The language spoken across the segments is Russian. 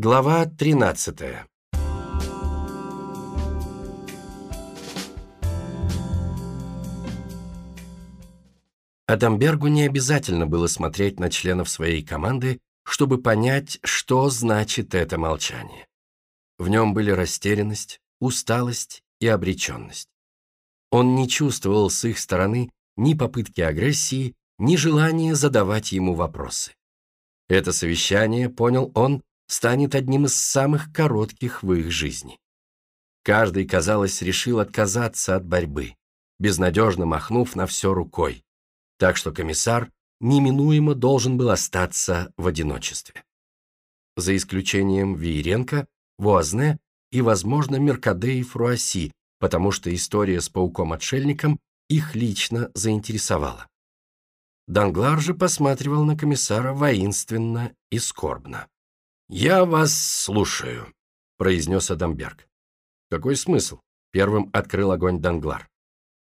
Глава 13 Адамбергу не обязательно было смотреть на членов своей команды, чтобы понять, что значит это молчание. В нем были растерянность, усталость и обреченность. Он не чувствовал с их стороны ни попытки агрессии, ни желания задавать ему вопросы. Это совещание, понял он, станет одним из самых коротких в их жизни. Каждый, казалось, решил отказаться от борьбы, безнадежно махнув на все рукой, так что комиссар неминуемо должен был остаться в одиночестве. За исключением Виеренко, Вуазне и, возможно, Меркаде и Фруаси, потому что история с пауком-отшельником их лично заинтересовала. Данглар же посматривал на комиссара воинственно и скорбно. «Я вас слушаю», — произнес Адамберг. «Какой смысл?» — первым открыл огонь Данглар.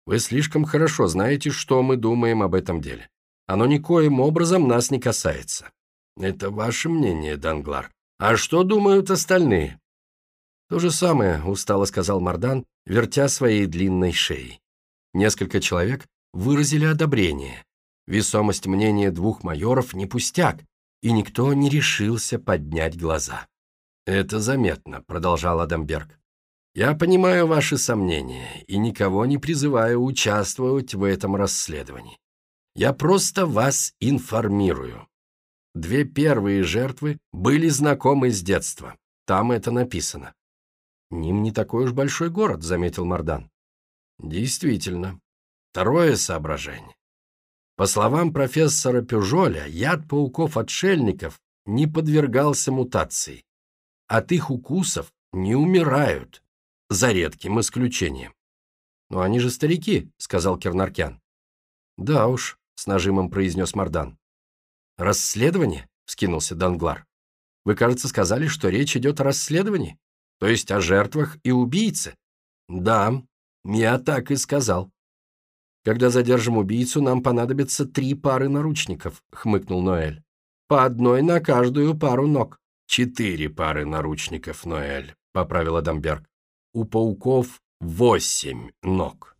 «Вы слишком хорошо знаете, что мы думаем об этом деле. Оно никоим образом нас не касается». «Это ваше мнение, Данглар. А что думают остальные?» «То же самое», — устало сказал Мардан, вертя своей длинной шеей. Несколько человек выразили одобрение. Весомость мнения двух майоров не пустяк, и никто не решился поднять глаза. «Это заметно», — продолжал Адамберг. «Я понимаю ваши сомнения и никого не призываю участвовать в этом расследовании. Я просто вас информирую. Две первые жертвы были знакомы с детства. Там это написано». «Ним не такой уж большой город», — заметил Мардан. «Действительно. Второе соображение. По словам профессора Пюжоля, яд пауков-отшельников не подвергался мутации. От их укусов не умирают, за редким исключением. «Но они же старики», — сказал Кернаркян. «Да уж», — с нажимом произнес Мардан. «Расследование?» — вскинулся Данглар. «Вы, кажется, сказали, что речь идет о расследовании, то есть о жертвах и убийце». «Да, я так и сказал», «Когда задержим убийцу, нам понадобится три пары наручников», — хмыкнул Ноэль. «По одной на каждую пару ног». «Четыре пары наручников, Ноэль», — поправил Адамберг. «У пауков восемь ног».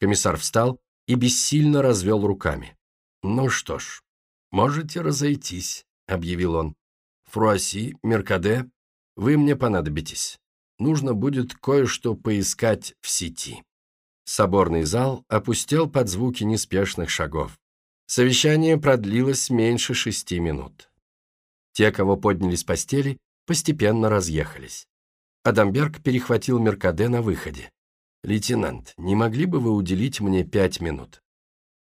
Комиссар встал и бессильно развел руками. «Ну что ж, можете разойтись», — объявил он. «Фруаси, Меркаде, вы мне понадобитесь. Нужно будет кое-что поискать в сети». Соборный зал опустел под звуки неспешных шагов. Совещание продлилось меньше шести минут. Те, кого подняли с постели, постепенно разъехались. Адамберг перехватил Меркаде на выходе. «Лейтенант, не могли бы вы уделить мне пять минут?»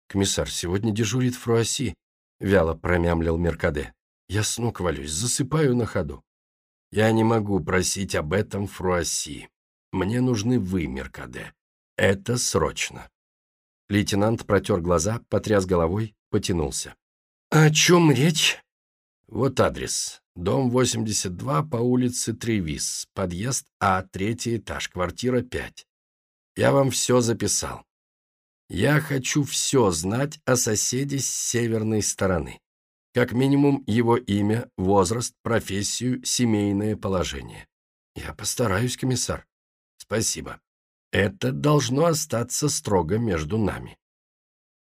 «Комиссар, сегодня дежурит Фруаси», — вяло промямлил Меркаде. «Я с ног валюсь, засыпаю на ходу». «Я не могу просить об этом Фруаси. Мне нужны вы, Меркаде. Это срочно. Лейтенант протер глаза, потряс головой, потянулся. «О чем речь?» «Вот адрес. Дом 82 по улице Тревис, подъезд А, третий этаж, квартира 5. Я вам все записал. Я хочу все знать о соседе с северной стороны. Как минимум его имя, возраст, профессию, семейное положение. Я постараюсь, комиссар. Спасибо. Это должно остаться строго между нами.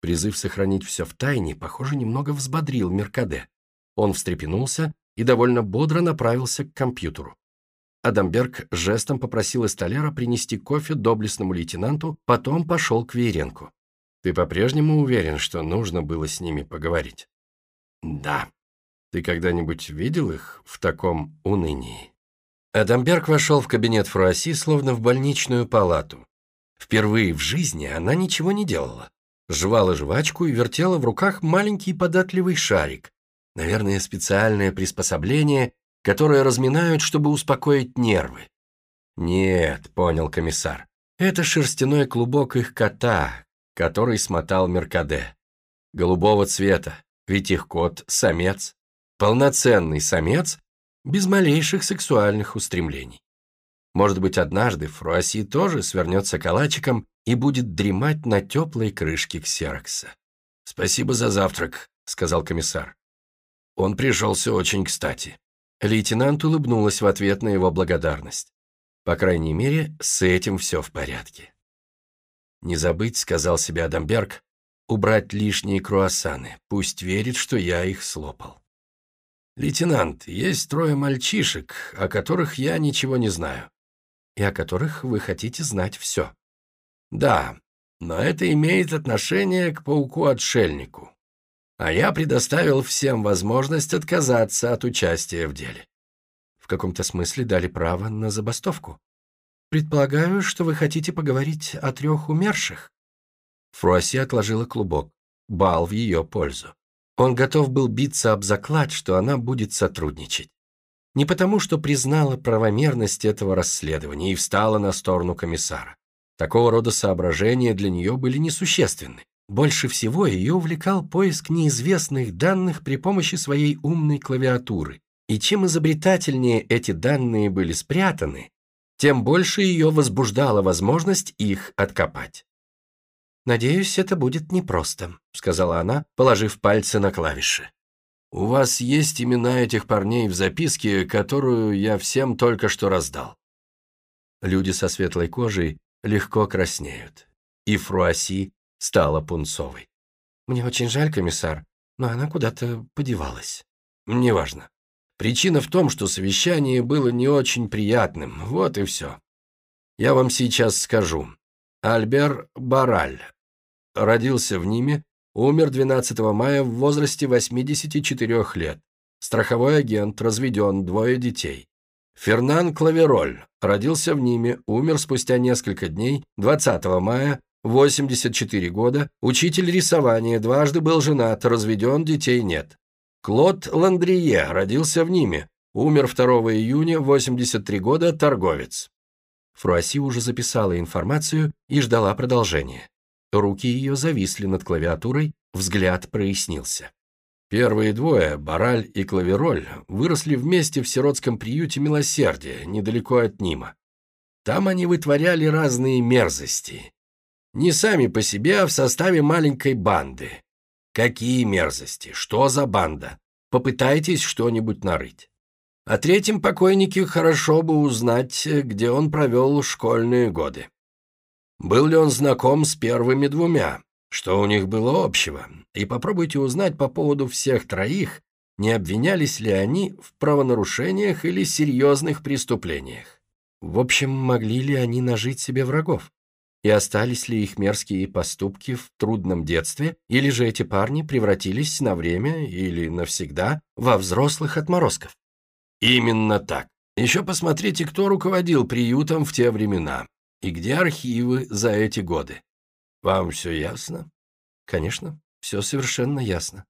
Призыв сохранить все в тайне, похоже, немного взбодрил Меркаде. Он встрепенулся и довольно бодро направился к компьютеру. Адамберг жестом попросил Эстолера принести кофе доблестному лейтенанту, потом пошел к Вееренку. «Ты по-прежнему уверен, что нужно было с ними поговорить?» «Да. Ты когда-нибудь видел их в таком унынии?» Адамберг вошел в кабинет Фруасси, словно в больничную палату. Впервые в жизни она ничего не делала. Жевала жвачку и вертела в руках маленький податливый шарик. Наверное, специальное приспособление, которое разминают, чтобы успокоить нервы. «Нет», — понял комиссар, — «это шерстяной клубок их кота, который смотал Меркаде. Голубого цвета, ведь их кот — самец. Полноценный самец, без малейших сексуальных устремлений. Может быть, однажды Фруаси тоже свернется калачиком и будет дремать на теплой крышке ксерокса. «Спасибо за завтрак», — сказал комиссар. Он пришелся очень кстати. Лейтенант улыбнулась в ответ на его благодарность. По крайней мере, с этим все в порядке. «Не забыть», — сказал себе Адамберг, — «убрать лишние круассаны. Пусть верит, что я их слопал». «Лейтенант, есть трое мальчишек, о которых я ничего не знаю. И о которых вы хотите знать все». «Да, но это имеет отношение к пауку-отшельнику. А я предоставил всем возможность отказаться от участия в деле. В каком-то смысле дали право на забастовку. Предполагаю, что вы хотите поговорить о трех умерших. Фруасси отложила клубок. Бал в ее пользу. Он готов был биться об заклад, что она будет сотрудничать. Не потому, что признала правомерность этого расследования и встала на сторону комиссара. Такого рода соображения для нее были несущественны. Больше всего ее увлекал поиск неизвестных данных при помощи своей умной клавиатуры. И чем изобретательнее эти данные были спрятаны, тем больше ее возбуждала возможность их откопать. «Надеюсь, это будет непросто», — сказала она, положив пальцы на клавиши. «У вас есть имена этих парней в записке, которую я всем только что раздал». Люди со светлой кожей легко краснеют. И Фруаси стала пунцовой. «Мне очень жаль, комиссар, но она куда-то подевалась». «Неважно. Причина в том, что совещание было не очень приятным, вот и все. Я вам сейчас скажу. Альбер Бараль. Родился в Ниме, умер 12 мая в возрасте 84 лет. Страховой агент, разведен, двое детей. Фернан Клавероль родился в Ниме, умер спустя несколько дней, 20 мая, 84 года, учитель рисования, дважды был женат, разведен, детей нет. Клод Ландрие родился в Ниме, умер 2 июня, 83 года, торговец. Фруаси уже записала информацию и ждала продолжения. Руки ее зависли над клавиатурой, взгляд прояснился. Первые двое, Бараль и Клавероль, выросли вместе в сиротском приюте Милосердия, недалеко от Нима. Там они вытворяли разные мерзости. Не сами по себе, а в составе маленькой банды. Какие мерзости? Что за банда? Попытайтесь что-нибудь нарыть. О третьем покойнике хорошо бы узнать, где он провел школьные годы. Был ли он знаком с первыми двумя? Что у них было общего? И попробуйте узнать по поводу всех троих, не обвинялись ли они в правонарушениях или серьезных преступлениях. В общем, могли ли они нажить себе врагов? И остались ли их мерзкие поступки в трудном детстве, или же эти парни превратились на время или навсегда во взрослых отморозков? Именно так. Еще посмотрите, кто руководил приютом в те времена и где архивы за эти годы. Вам все ясно? Конечно, все совершенно ясно.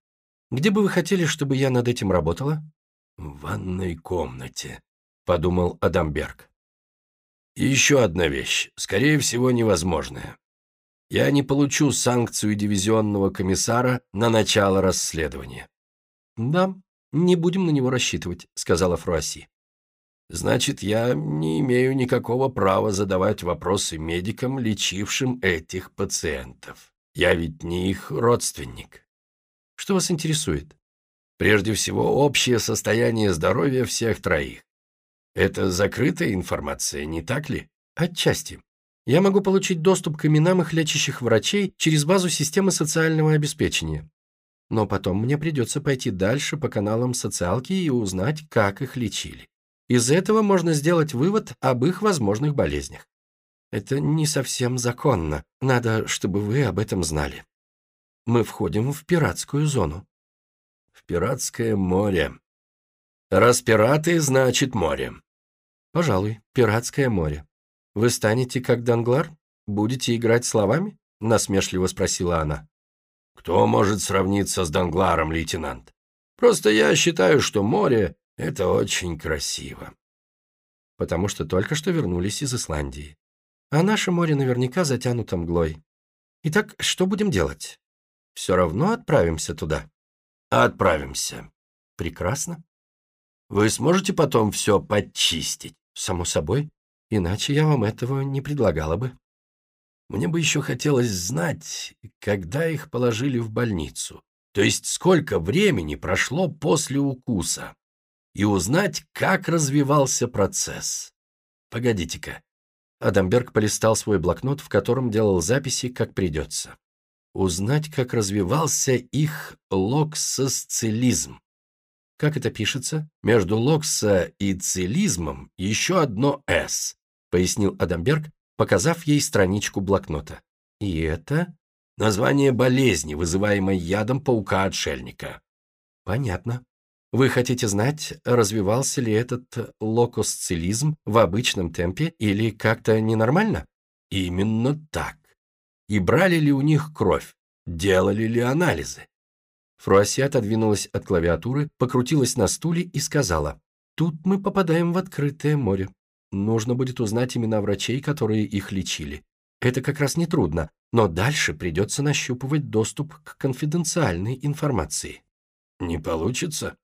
Где бы вы хотели, чтобы я над этим работала? В ванной комнате, подумал Адамберг. И еще одна вещь, скорее всего, невозможная. Я не получу санкцию дивизионного комиссара на начало расследования. Да, не будем на него рассчитывать, сказала Фруасси. Значит, я не имею никакого права задавать вопросы медикам, лечившим этих пациентов. Я ведь не их родственник. Что вас интересует? Прежде всего, общее состояние здоровья всех троих. Это закрытая информация, не так ли? Отчасти. Я могу получить доступ к именам их лечащих врачей через базу системы социального обеспечения. Но потом мне придется пойти дальше по каналам социалки и узнать, как их лечили. Из этого можно сделать вывод об их возможных болезнях. Это не совсем законно. Надо, чтобы вы об этом знали. Мы входим в пиратскую зону. В пиратское море. Раз пираты, значит море. Пожалуй, пиратское море. Вы станете как Данглар? Будете играть словами? Насмешливо спросила она. Кто может сравниться с Дангларом, лейтенант? Просто я считаю, что море это очень красиво. Потому что только что вернулись из Исландии. А наше море наверняка затянуто мглой. Итак, что будем делать? Все равно отправимся туда. Отправимся. Прекрасно. Вы сможете потом все подчистить? Само собой. Иначе я вам этого не предлагала бы. Мне бы еще хотелось знать, когда их положили в больницу. То есть сколько времени прошло после укуса. и узнать, как развивался процесс. Погодите-ка. Адамберг полистал свой блокнот, в котором делал записи, как придется. Узнать, как развивался их локсосцилизм. Как это пишется? Между локса и цилизмом еще одно «с», пояснил Адамберг, показав ей страничку блокнота. И это название болезни, вызываемой ядом паука-отшельника. Понятно. Вы хотите знать, развивался ли этот локосцилизм в обычном темпе или как-то ненормально? Именно так. И брали ли у них кровь? Делали ли анализы? Фруасси отодвинулась от клавиатуры, покрутилась на стуле и сказала, «Тут мы попадаем в открытое море. Нужно будет узнать имена врачей, которые их лечили. Это как раз нетрудно, но дальше придется нащупывать доступ к конфиденциальной информации». «Не получится?»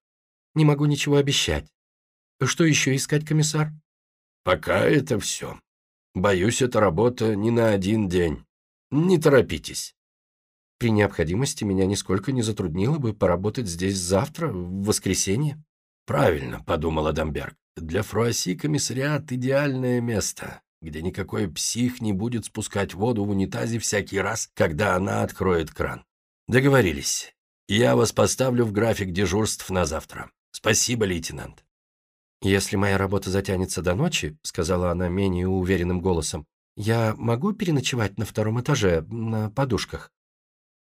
«Не могу ничего обещать». «Что еще искать, комиссар?» «Пока это все. Боюсь, это работа не на один день. Не торопитесь». При необходимости меня нисколько не затруднило бы поработать здесь завтра, в воскресенье. Правильно, подумал Адамберг. Для Фруасси комиссариат – идеальное место, где никакой псих не будет спускать воду в унитазе всякий раз, когда она откроет кран. Договорились. Я вас поставлю в график дежурств на завтра. Спасибо, лейтенант. «Если моя работа затянется до ночи», — сказала она менее уверенным голосом, «я могу переночевать на втором этаже, на подушках?»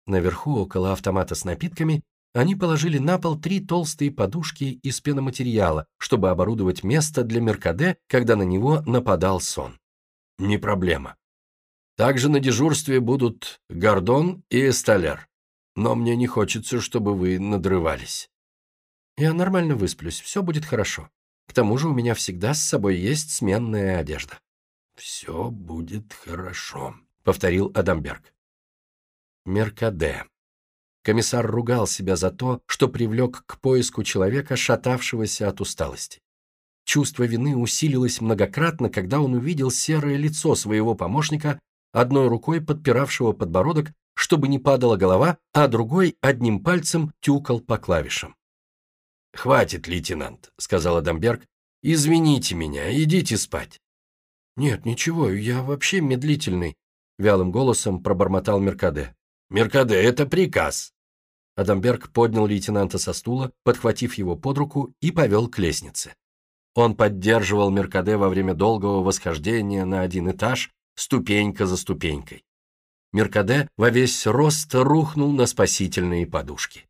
Наверху, около автомата с напитками, они положили на пол три толстые подушки из пеноматериала, чтобы оборудовать место для Меркаде, когда на него нападал сон. Не проблема. Также на дежурстве будут Гордон и Эсталер. Но мне не хочется, чтобы вы надрывались. Я нормально высплюсь, все будет хорошо. К тому же у меня всегда с собой есть сменная одежда. «Все будет хорошо», — повторил Адамберг. Меркаде. Комиссар ругал себя за то, что привлек к поиску человека, шатавшегося от усталости. Чувство вины усилилось многократно, когда он увидел серое лицо своего помощника, одной рукой подпиравшего подбородок, чтобы не падала голова, а другой одним пальцем тюкал по клавишам. «Хватит, лейтенант», — сказал Адамберг. «Извините меня, идите спать». «Нет, ничего, я вообще медлительный», — вялым голосом пробормотал Меркаде. «Меркаде, это приказ!» Адамберг поднял лейтенанта со стула, подхватив его под руку и повел к лестнице. Он поддерживал Меркаде во время долгого восхождения на один этаж, ступенька за ступенькой. Меркаде во весь рост рухнул на спасительные подушки.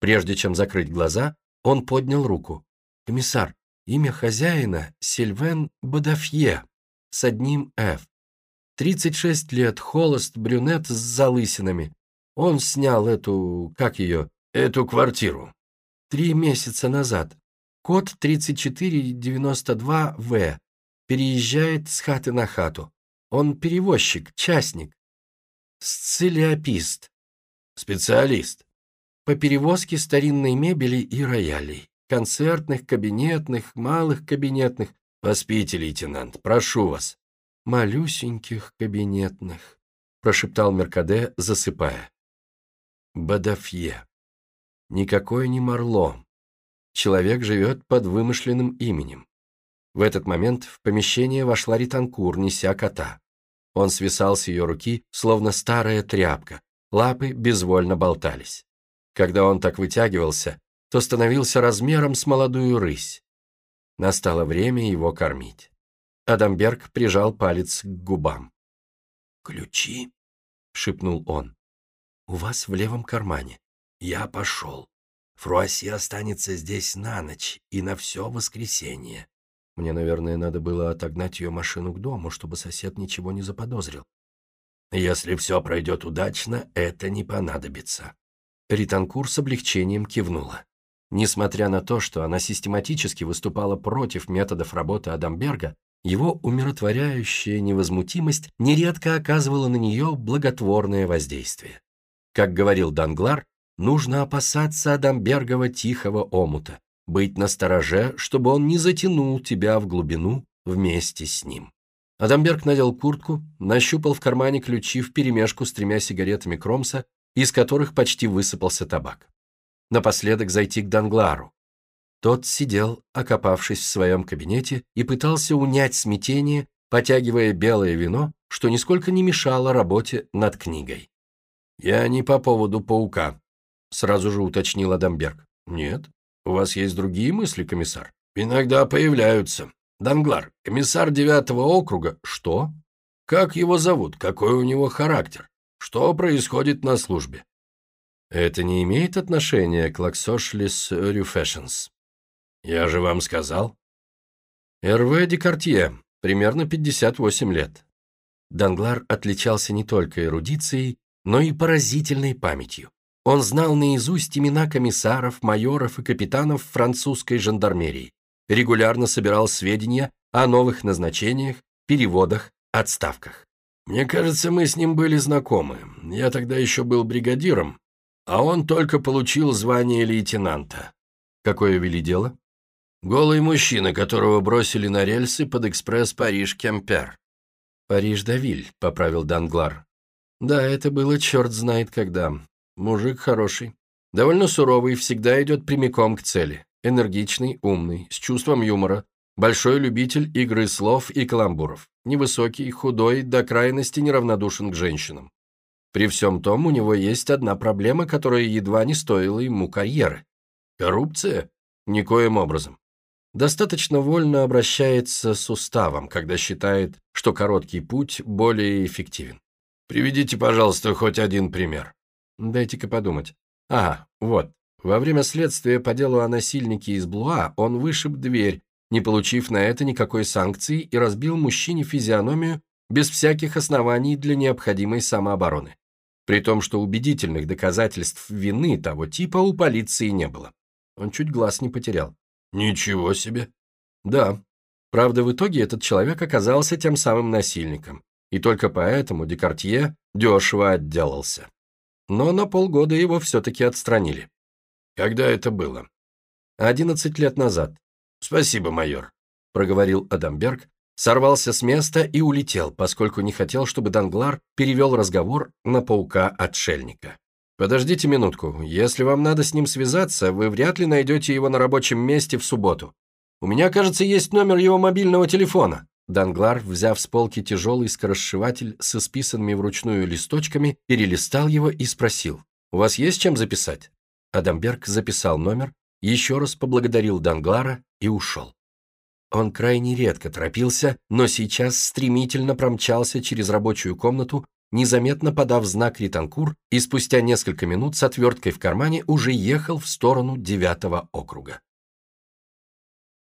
Прежде чем закрыть глаза, он поднял руку. «Комиссар, имя хозяина Сильвен Бадафье с одним «Ф». 36 лет, холост, брюнет с залысинами. Он снял эту, как ее, эту квартиру. Три месяца назад. Код 3492В. Переезжает с хаты на хату. Он перевозчик, частник. Сцилиопист. Специалист. По перевозке старинной мебели и роялей. Концертных, кабинетных, малых кабинетных. Поспите, лейтенант, прошу вас малюсеньких кабинетных», — прошептал Меркаде, засыпая. Бадафье. Никакой не Марло. Человек живет под вымышленным именем. В этот момент в помещение вошла Ританкур, неся кота. Он свисал с ее руки, словно старая тряпка, лапы безвольно болтались. Когда он так вытягивался, то становился размером с молодую рысь. Настало время его кормить. Адамберг прижал палец к губам. «Ключи?» — шепнул он. «У вас в левом кармане. Я пошел. Фруасси останется здесь на ночь и на все воскресенье. Мне, наверное, надо было отогнать ее машину к дому, чтобы сосед ничего не заподозрил. Если все пройдет удачно, это не понадобится». Ританкур с облегчением кивнула. Несмотря на то, что она систематически выступала против методов работы Адамберга, его умиротворяющая невозмутимость нередко оказывала на нее благотворное воздействие. Как говорил Данглар, нужно опасаться Адамбергова тихого омута, быть настороже, чтобы он не затянул тебя в глубину вместе с ним. Адамберг надел куртку, нащупал в кармане ключи вперемешку с тремя сигаретами Кромса, из которых почти высыпался табак. Напоследок зайти к Данглару. Тот сидел, окопавшись в своем кабинете, и пытался унять смятение, потягивая белое вино, что нисколько не мешало работе над книгой. «Я не по поводу паука», — сразу же уточнил Адамберг. «Нет? У вас есть другие мысли, комиссар?» «Иногда появляются. Данглар, комиссар девятого округа. Что? Как его зовут? Какой у него характер? Что происходит на службе?» «Это не имеет отношения к Лаксошлис Рюфэшенс». «Я же вам сказал». «Эрве Декартье, примерно 58 лет». Данглар отличался не только эрудицией, но и поразительной памятью. Он знал наизусть имена комиссаров, майоров и капитанов французской жандармерии, регулярно собирал сведения о новых назначениях, переводах, отставках. Мне кажется, мы с ним были знакомы. Я тогда еще был бригадиром, а он только получил звание лейтенанта. Какое вели дело? Голый мужчина, которого бросили на рельсы под экспресс Париж-Кемпер. «Париж-Давиль», — поправил Данглар. «Да, это было черт знает когда. Мужик хороший. Довольно суровый, всегда идет прямиком к цели. Энергичный, умный, с чувством юмора. Большой любитель игры слов и каламбуров. Невысокий, худой, до крайности неравнодушен к женщинам. При всем том, у него есть одна проблема, которая едва не стоила ему карьеры. Коррупция? Никоим образом. Достаточно вольно обращается с уставом, когда считает, что короткий путь более эффективен. Приведите, пожалуйста, хоть один пример. Дайте-ка подумать. Ага, вот. Во время следствия по делу о насильнике из Блуа он вышиб дверь, не получив на это никакой санкции, и разбил мужчине физиономию без всяких оснований для необходимой самообороны. При том, что убедительных доказательств вины того типа у полиции не было. Он чуть глаз не потерял. Ничего себе. Да. Правда, в итоге этот человек оказался тем самым насильником, и только поэтому Декартье дешево отделался но на полгода его все-таки отстранили. Когда это было? Одиннадцать лет назад. Спасибо, майор, проговорил Адамберг, сорвался с места и улетел, поскольку не хотел, чтобы Данглар перевел разговор на паука-отшельника. «Подождите минутку. Если вам надо с ним связаться, вы вряд ли найдете его на рабочем месте в субботу. У меня, кажется, есть номер его мобильного телефона». Данглар, взяв с полки тяжелый скоросшиватель с исписанными вручную листочками, перелистал его и спросил, «У вас есть чем записать?» Адамберг записал номер, еще раз поблагодарил Данглара и ушел. Он крайне редко торопился, но сейчас стремительно промчался через рабочую комнату, незаметно подав знак Ританкур, и спустя несколько минут с отверткой в кармане уже ехал в сторону девятого округа.